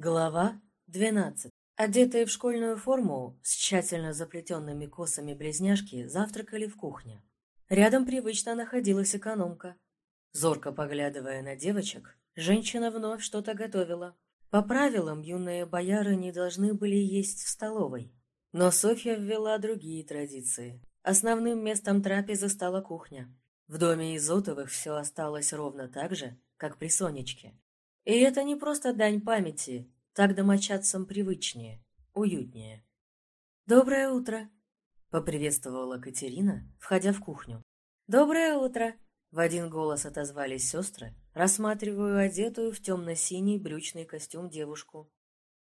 Глава 12. Одетые в школьную форму, с тщательно заплетенными косами близняшки, завтракали в кухне. Рядом привычно находилась экономка. Зорко поглядывая на девочек, женщина вновь что-то готовила. По правилам, юные бояры не должны были есть в столовой. Но Софья ввела другие традиции. Основным местом трапезы стала кухня. В доме Изотовых все осталось ровно так же, как при Сонечке. И это не просто дань памяти, так домочадцам привычнее, уютнее. «Доброе утро!» — поприветствовала Катерина, входя в кухню. «Доброе утро!» — в один голос отозвались сестры, рассматриваю одетую в темно-синий брючный костюм девушку.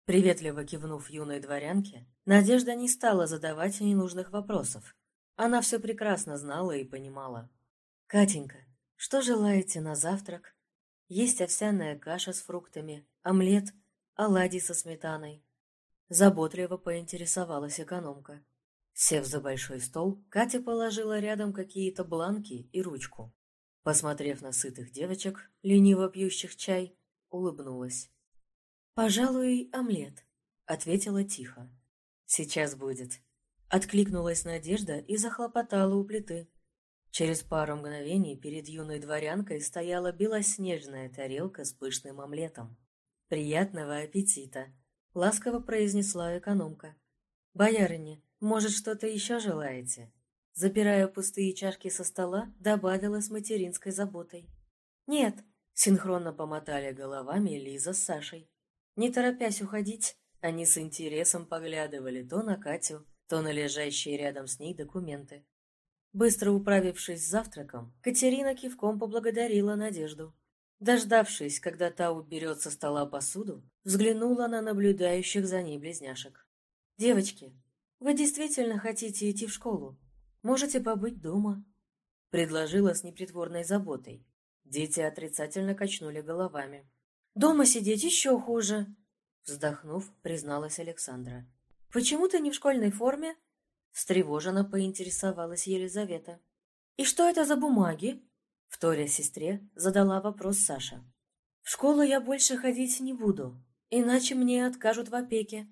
Приветливо кивнув юной дворянке, Надежда не стала задавать ненужных вопросов. Она все прекрасно знала и понимала. «Катенька, что желаете на завтрак?» Есть овсяная каша с фруктами, омлет, оладьи со сметаной. Заботливо поинтересовалась экономка. Сев за большой стол, Катя положила рядом какие-то бланки и ручку. Посмотрев на сытых девочек, лениво пьющих чай, улыбнулась. «Пожалуй, омлет», — ответила тихо. «Сейчас будет». Откликнулась Надежда и захлопотала у плиты. Через пару мгновений перед юной дворянкой стояла белоснежная тарелка с пышным омлетом. «Приятного аппетита!» — ласково произнесла экономка. «Боярыня, может, что-то еще желаете?» Запирая пустые чашки со стола, добавила с материнской заботой. «Нет», — синхронно помотали головами Лиза с Сашей. Не торопясь уходить, они с интересом поглядывали то на Катю, то на лежащие рядом с ней документы. Быстро управившись с завтраком, Катерина кивком поблагодарила Надежду. Дождавшись, когда та уберет со стола посуду, взглянула на наблюдающих за ней близняшек. «Девочки, вы действительно хотите идти в школу? Можете побыть дома?» Предложила с непритворной заботой. Дети отрицательно качнули головами. «Дома сидеть еще хуже!» Вздохнув, призналась Александра. «Почему ты не в школьной форме?» Встревоженно поинтересовалась Елизавета. «И что это за бумаги?» Вторя сестре задала вопрос Саша. «В школу я больше ходить не буду, иначе мне откажут в опеке».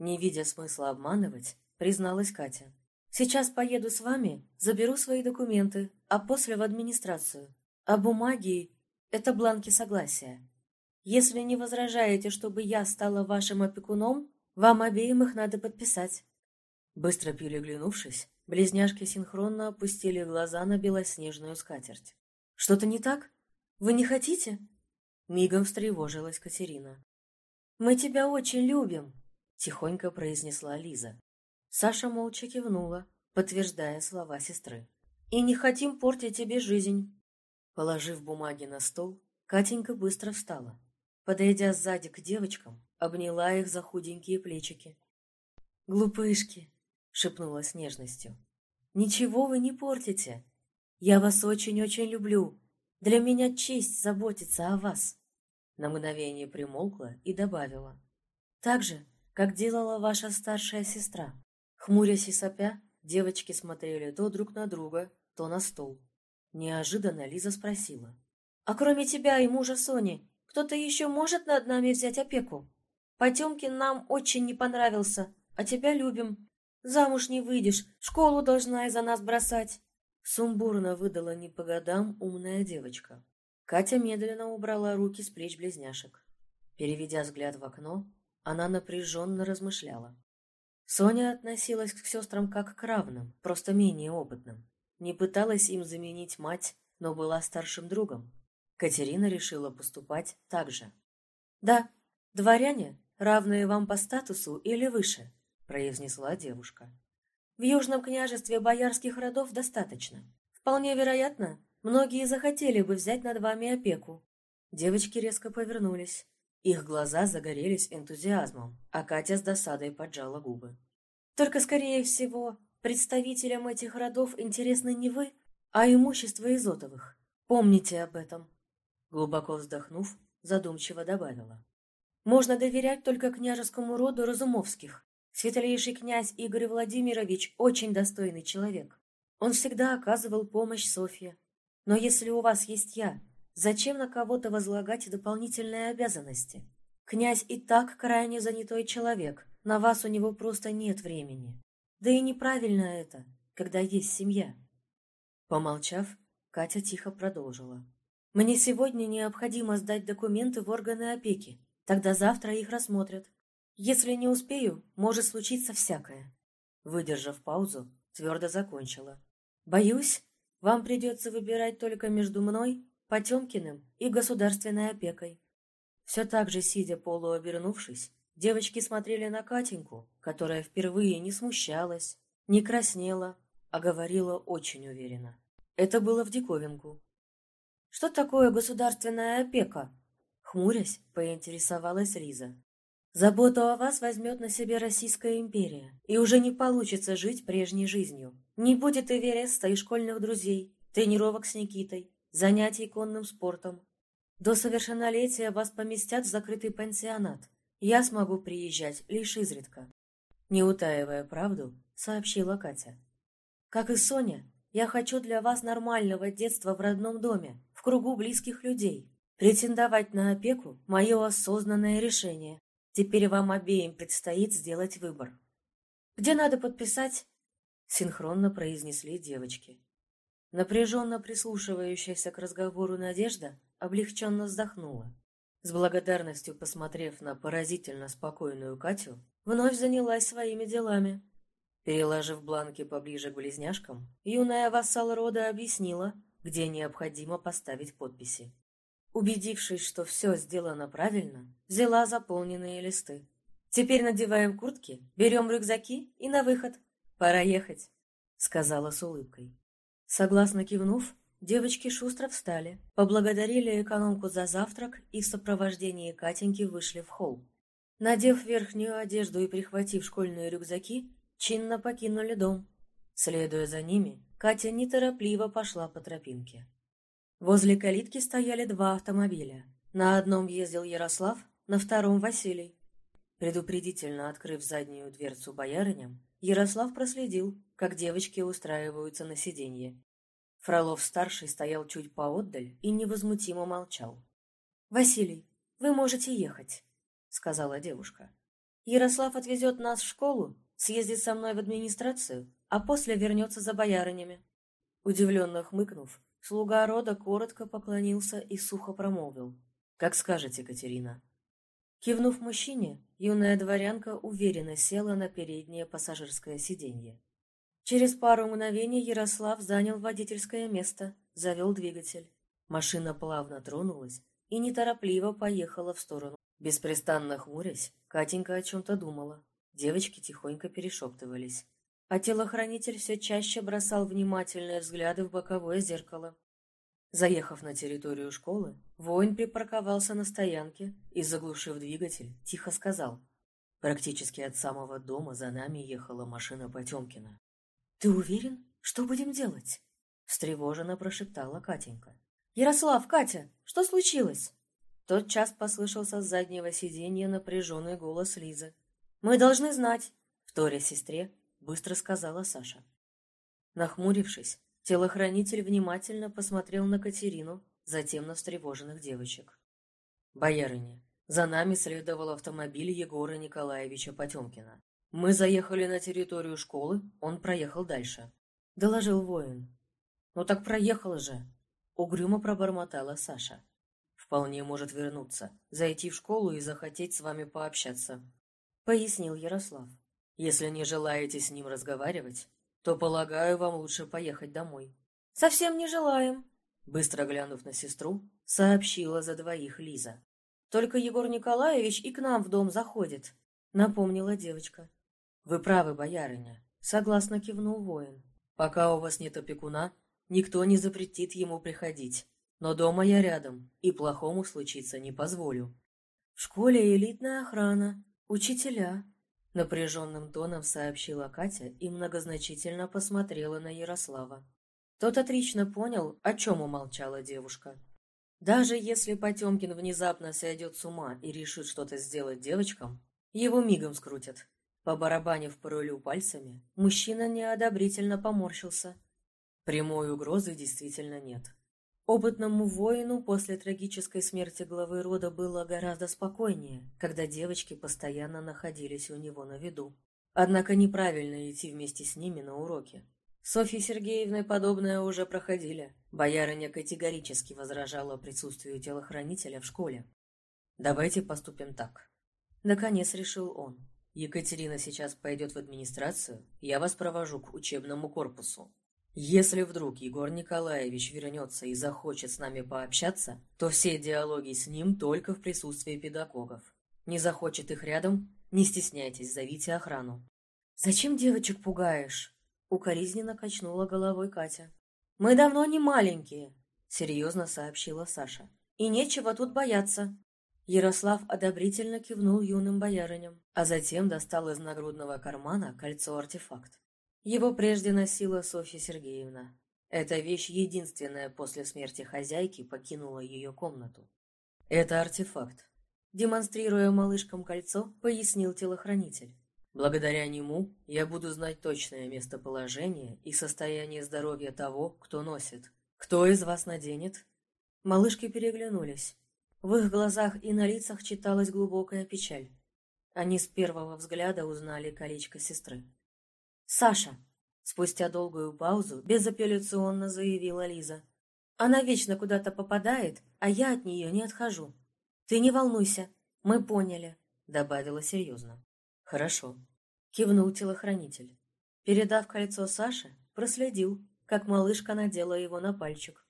Не видя смысла обманывать, призналась Катя. «Сейчас поеду с вами, заберу свои документы, а после в администрацию. А бумаги — это бланки согласия. Если не возражаете, чтобы я стала вашим опекуном, вам обеим их надо подписать». Быстро переглянувшись, близняшки синхронно опустили глаза на белоснежную скатерть. «Что-то не так? Вы не хотите?» Мигом встревожилась Катерина. «Мы тебя очень любим», — тихонько произнесла Лиза. Саша молча кивнула, подтверждая слова сестры. «И не хотим портить тебе жизнь». Положив бумаги на стол, Катенька быстро встала. Подойдя сзади к девочкам, обняла их за худенькие плечики. «Глупышки!» Шепнула с нежностью. «Ничего вы не портите. Я вас очень-очень люблю. Для меня честь заботиться о вас». На мгновение примолкла и добавила. «Так же, как делала ваша старшая сестра». Хмурясь и сопя, девочки смотрели то друг на друга, то на стол. Неожиданно Лиза спросила. «А кроме тебя и мужа Сони, кто-то еще может над нами взять опеку? Потемкин нам очень не понравился, а тебя любим. Замуж не выйдешь, школу должна из-за нас бросать. Сумбурно выдала не по годам умная девочка. Катя медленно убрала руки с плеч близняшек. Переведя взгляд в окно, она напряженно размышляла. Соня относилась к сестрам как к равным, просто менее опытным. Не пыталась им заменить мать, но была старшим другом. Катерина решила поступать так же. «Да, дворяне, равные вам по статусу или выше, произнесла девушка. В Южном княжестве боярских родов достаточно. Вполне вероятно, многие захотели бы взять над вами опеку. Девочки резко повернулись. Их глаза загорелись энтузиазмом, а Катя с досадой поджала губы. Только, скорее всего, представителям этих родов интересны не вы, а имущество Изотовых. Помните об этом. Глубоко вздохнув, задумчиво добавила. Можно доверять только княжескому роду Разумовских. Светлейший князь Игорь Владимирович очень достойный человек. Он всегда оказывал помощь Софье. Но если у вас есть я, зачем на кого-то возлагать дополнительные обязанности? Князь и так крайне занятой человек, на вас у него просто нет времени. Да и неправильно это, когда есть семья. Помолчав, Катя тихо продолжила. Мне сегодня необходимо сдать документы в органы опеки, тогда завтра их рассмотрят. Если не успею, может случиться всякое. Выдержав паузу, твердо закончила. Боюсь, вам придется выбирать только между мной, Потемкиным и государственной опекой. Все так же, сидя полуобернувшись, девочки смотрели на Катеньку, которая впервые не смущалась, не краснела, а говорила очень уверенно. Это было в диковинку. «Что такое государственная опека?» Хмурясь, поинтересовалась Риза. Заботу о вас возьмет на себе Российская империя, и уже не получится жить прежней жизнью. Не будет и Вереста, и школьных друзей, тренировок с Никитой, занятий конным спортом. До совершеннолетия вас поместят в закрытый пансионат. Я смогу приезжать лишь изредка. Не утаивая правду, сообщила Катя. Как и Соня, я хочу для вас нормального детства в родном доме, в кругу близких людей. Претендовать на опеку – мое осознанное решение. Теперь вам обеим предстоит сделать выбор. «Где надо подписать?» — синхронно произнесли девочки. Напряженно прислушивающаяся к разговору Надежда облегченно вздохнула. С благодарностью посмотрев на поразительно спокойную Катю, вновь занялась своими делами. Переложив бланки поближе к близняшкам, юная вассал рода объяснила, где необходимо поставить подписи. Убедившись, что все сделано правильно, взяла заполненные листы. «Теперь надеваем куртки, берем рюкзаки и на выход. Пора ехать», — сказала с улыбкой. Согласно кивнув, девочки шустро встали, поблагодарили экономку за завтрак и в сопровождении Катеньки вышли в холл. Надев верхнюю одежду и прихватив школьные рюкзаки, чинно покинули дом. Следуя за ними, Катя неторопливо пошла по тропинке. Возле калитки стояли два автомобиля. На одном ездил Ярослав, на втором — Василий. Предупредительно открыв заднюю дверцу боярыням, Ярослав проследил, как девочки устраиваются на сиденье. Фролов-старший стоял чуть поотдаль и невозмутимо молчал. «Василий, вы можете ехать», — сказала девушка. «Ярослав отвезет нас в школу, съездит со мной в администрацию, а после вернется за боярынями». Удивленно хмыкнув, Слуга рода коротко поклонился и сухо промолвил. «Как скажете, Катерина». Кивнув мужчине, юная дворянка уверенно села на переднее пассажирское сиденье. Через пару мгновений Ярослав занял водительское место, завел двигатель. Машина плавно тронулась и неторопливо поехала в сторону. Беспрестанно хмурясь, Катенька о чем-то думала. Девочки тихонько перешептывались а телохранитель все чаще бросал внимательные взгляды в боковое зеркало. Заехав на территорию школы, воин припарковался на стоянке и, заглушив двигатель, тихо сказал. Практически от самого дома за нами ехала машина Потемкина. «Ты уверен? Что будем делать?» встревоженно прошептала Катенька. «Ярослав, Катя, что случилось?» Тот час послышался с заднего сиденья напряженный голос Лизы. «Мы должны знать!» Вторя сестре, быстро сказала Саша. Нахмурившись, телохранитель внимательно посмотрел на Катерину, затем на встревоженных девочек. «Боярыня, за нами следовал автомобиль Егора Николаевича Потемкина. Мы заехали на территорию школы, он проехал дальше», — доложил воин. «Ну так проехал же», — угрюмо пробормотала Саша. «Вполне может вернуться, зайти в школу и захотеть с вами пообщаться», — пояснил Ярослав. Если не желаете с ним разговаривать, то, полагаю, вам лучше поехать домой. Совсем не желаем, быстро глянув на сестру, сообщила за двоих Лиза. Только Егор Николаевич и к нам в дом заходит, напомнила девочка. Вы правы, боярыня, согласно кивнул воин. Пока у вас нет опекуна, никто не запретит ему приходить. Но дома я рядом, и плохому случиться не позволю. В школе элитная охрана, учителя, Напряженным тоном сообщила Катя и многозначительно посмотрела на Ярослава. Тот отлично понял, о чем умолчала девушка. Даже если Потемкин внезапно сойдет с ума и решит что-то сделать девочкам, его мигом скрутят. Побарабанив по рулю пальцами, мужчина неодобрительно поморщился. Прямой угрозы действительно нет. Опытному воину после трагической смерти главы рода было гораздо спокойнее, когда девочки постоянно находились у него на виду. Однако неправильно идти вместе с ними на уроки. Софье Сергеевной подобное уже проходили. Боярыня категорически возражала присутствию телохранителя в школе. «Давайте поступим так». Наконец решил он. «Екатерина сейчас пойдет в администрацию, я вас провожу к учебному корпусу. Если вдруг Егор Николаевич вернется и захочет с нами пообщаться, то все диалоги с ним только в присутствии педагогов. Не захочет их рядом, не стесняйтесь, зовите охрану. «Зачем девочек пугаешь?» — укоризненно качнула головой Катя. «Мы давно не маленькие», — серьезно сообщила Саша. «И нечего тут бояться». Ярослав одобрительно кивнул юным боярыням, а затем достал из нагрудного кармана кольцо-артефакт. Его прежде носила Софья Сергеевна. Эта вещь единственная после смерти хозяйки покинула ее комнату. Это артефакт. Демонстрируя малышкам кольцо, пояснил телохранитель. Благодаря нему я буду знать точное местоположение и состояние здоровья того, кто носит. Кто из вас наденет? Малышки переглянулись. В их глазах и на лицах читалась глубокая печаль. Они с первого взгляда узнали колечко сестры. «Саша!» Спустя долгую паузу безапелляционно заявила Лиза. «Она вечно куда-то попадает, а я от нее не отхожу. Ты не волнуйся, мы поняли», — добавила серьезно. «Хорошо», — кивнул телохранитель. Передав кольцо Саше, проследил, как малышка надела его на пальчик.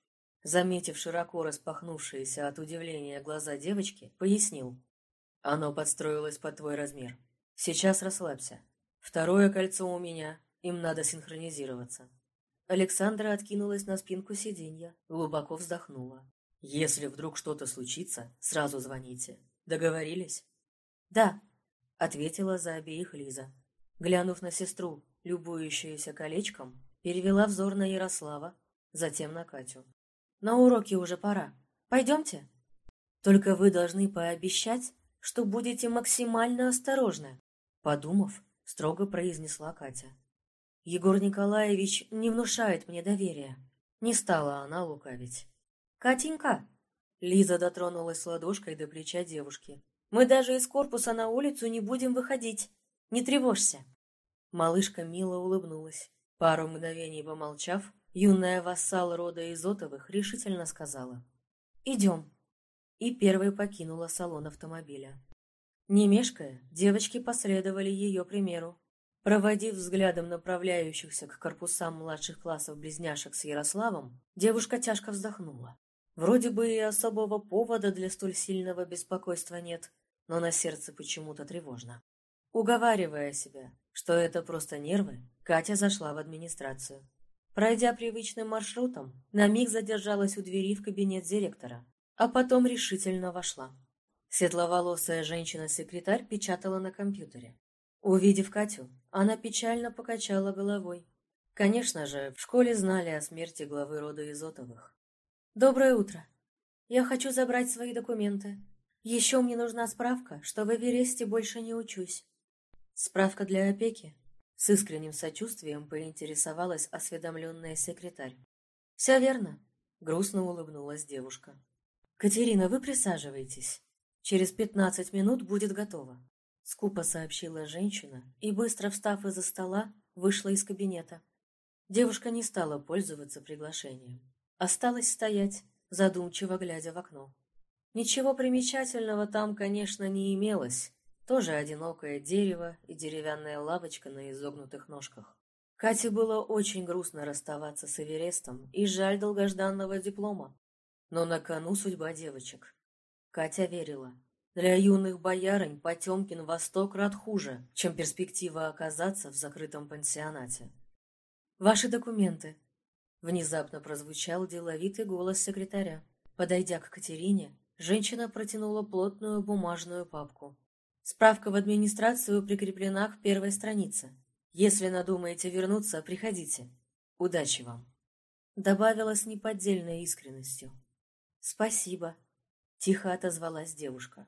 Заметив широко распахнувшиеся от удивления глаза девочки, пояснил. «Оно подстроилось под твой размер. Сейчас расслабься. Второе кольцо у меня, им надо синхронизироваться. Александра откинулась на спинку сиденья, глубоко вздохнула. Если вдруг что-то случится, сразу звоните. Договорились? Да, ответила за обеих Лиза. Глянув на сестру, любующуюся колечком, перевела взор на Ярослава, затем на Катю. На уроки уже пора. Пойдемте. Только вы должны пообещать, что будете максимально осторожны. Подумав, строго произнесла Катя. Егор Николаевич не внушает мне доверия. Не стала она лукавить. «Катенька!» Лиза дотронулась ладошкой до плеча девушки. «Мы даже из корпуса на улицу не будем выходить. Не тревожься!» Малышка мило улыбнулась. Пару мгновений помолчав, юная вассал рода Изотовых решительно сказала. «Идем!» И первой покинула салон автомобиля. Не мешкая, девочки последовали ее примеру. Проводив взглядом направляющихся к корпусам младших классов близняшек с Ярославом, девушка тяжко вздохнула. Вроде бы и особого повода для столь сильного беспокойства нет, но на сердце почему-то тревожно. Уговаривая себя, что это просто нервы, Катя зашла в администрацию. Пройдя привычным маршрутом, на миг задержалась у двери в кабинет директора, а потом решительно вошла. Светловолосая женщина-секретарь печатала на компьютере. Увидев Катю, она печально покачала головой. Конечно же, в школе знали о смерти главы рода Изотовых. «Доброе утро. Я хочу забрать свои документы. Еще мне нужна справка, что в Эвересте больше не учусь». «Справка для опеки?» С искренним сочувствием поинтересовалась осведомленная секретарь. «Все верно», — грустно улыбнулась девушка. «Катерина, вы присаживайтесь. Через пятнадцать минут будет готово», — скупо сообщила женщина и, быстро встав из-за стола, вышла из кабинета. Девушка не стала пользоваться приглашением. Осталась стоять, задумчиво глядя в окно. Ничего примечательного там, конечно, не имелось. Тоже одинокое дерево и деревянная лавочка на изогнутых ножках. Кате было очень грустно расставаться с Эверестом и жаль долгожданного диплома. Но на кону судьба девочек. Катя верила. Для юных боярынь Потемкин во сто крат хуже, чем перспектива оказаться в закрытом пансионате. «Ваши документы!» Внезапно прозвучал деловитый голос секретаря. Подойдя к Катерине, женщина протянула плотную бумажную папку. «Справка в администрацию прикреплена к первой странице. Если надумаете вернуться, приходите. Удачи вам!» Добавила с неподдельной искренностью. «Спасибо», Тихо отозвалась девушка.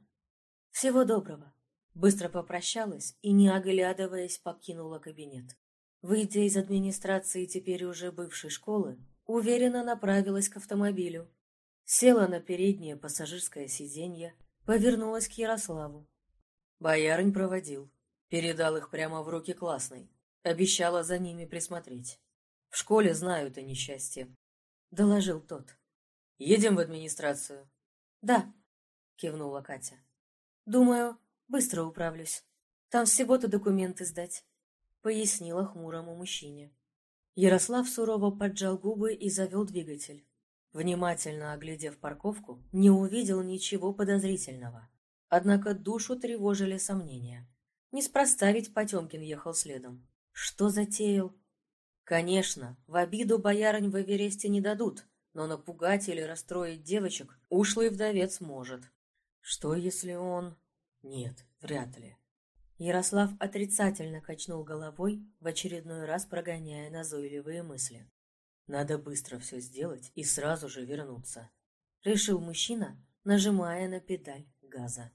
«Всего доброго!» Быстро попрощалась и, не оглядываясь, покинула кабинет. Выйдя из администрации теперь уже бывшей школы, уверенно направилась к автомобилю, Села на переднее пассажирское сиденье, повернулась к Ярославу. Боярин проводил. Передал их прямо в руки классной. Обещала за ними присмотреть. В школе знают о несчастье. Доложил тот. Едем в администрацию? Да, кивнула Катя. Думаю, быстро управлюсь. Там всего-то документы сдать, пояснила хмурому мужчине. Ярослав сурово поджал губы и завел двигатель. Внимательно оглядев парковку, не увидел ничего подозрительного. Однако душу тревожили сомнения. Неспроста ведь Потемкин ехал следом. Что затеял? Конечно, в обиду боярынь в Эвересте не дадут, но напугать или расстроить девочек ушлый вдовец может. Что, если он... Нет, вряд ли. Ярослав отрицательно качнул головой, в очередной раз прогоняя назойливые мысли. Надо быстро все сделать и сразу же вернуться. Решил мужчина, нажимая на педаль газа.